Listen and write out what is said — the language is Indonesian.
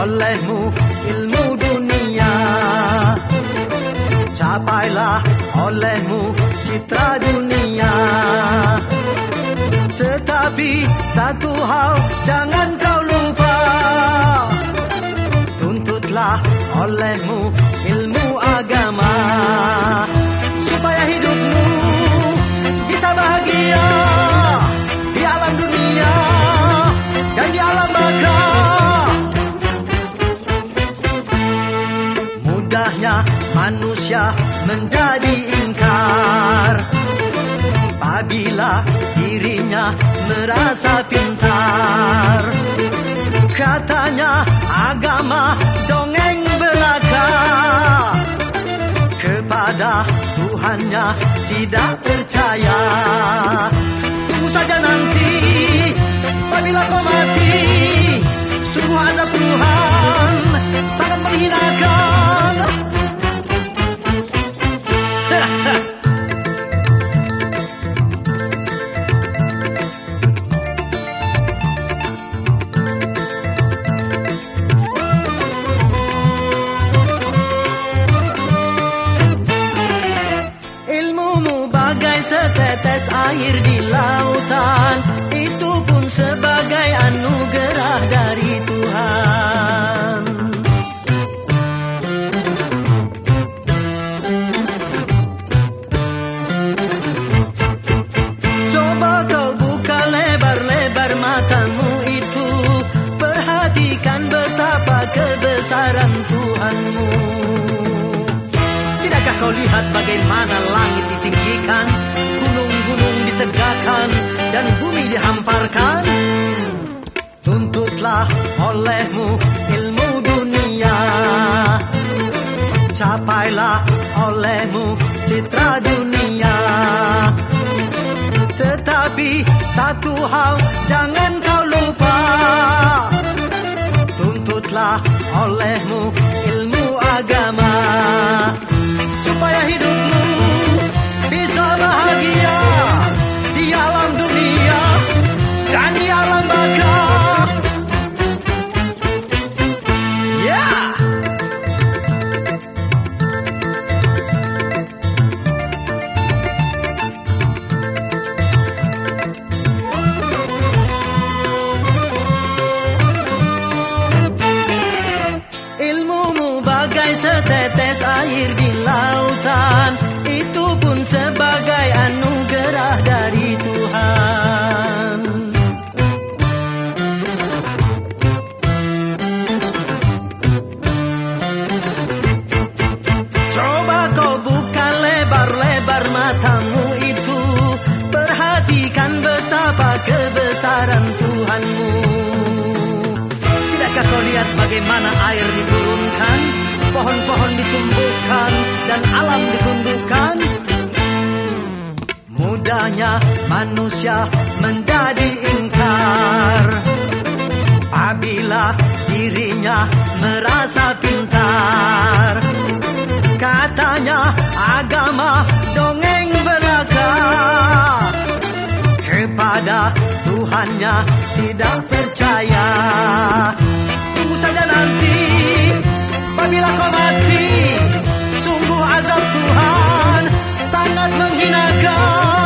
olehmu ilmu dunia. Capailah olehmu citra dunia. Tetapi satu hal jangan kau lupa. Tuntutlah olehmu ilmu manusia menjadi ingkar. Apabila dirinya merasa pintar. Katanya agama dongeng belaka. Kepada Tuhannya tidak percaya. Tunggu saja nanti Apabila kau mati air di lautan Itu pun sebagai anugerah dari Tuhan. Coba kau buka lebar-lebar matamu itu Perhatikan betapa kebesaran Tuhanmu. Tidakkah kau lihat bagaimana langit ditinggikan ditegakkan Dan bumi dihamparkan. Tuntutlah olehmu ilmu dunia. Capailah olehmu citra dunia. Tetapi satu hal jangan kau lupa. Tuntutlah olehmu ilmu lihat bagaimana air diturunkan Pohon-pohon ditumbuhkan Dan alam ditundukkan. Mudahnya manusia menjadi ingkar. Apabila dirinya merasa pintar Katanya agama dongeng belaka. Kepada Tuhannya tidak percaya China gone.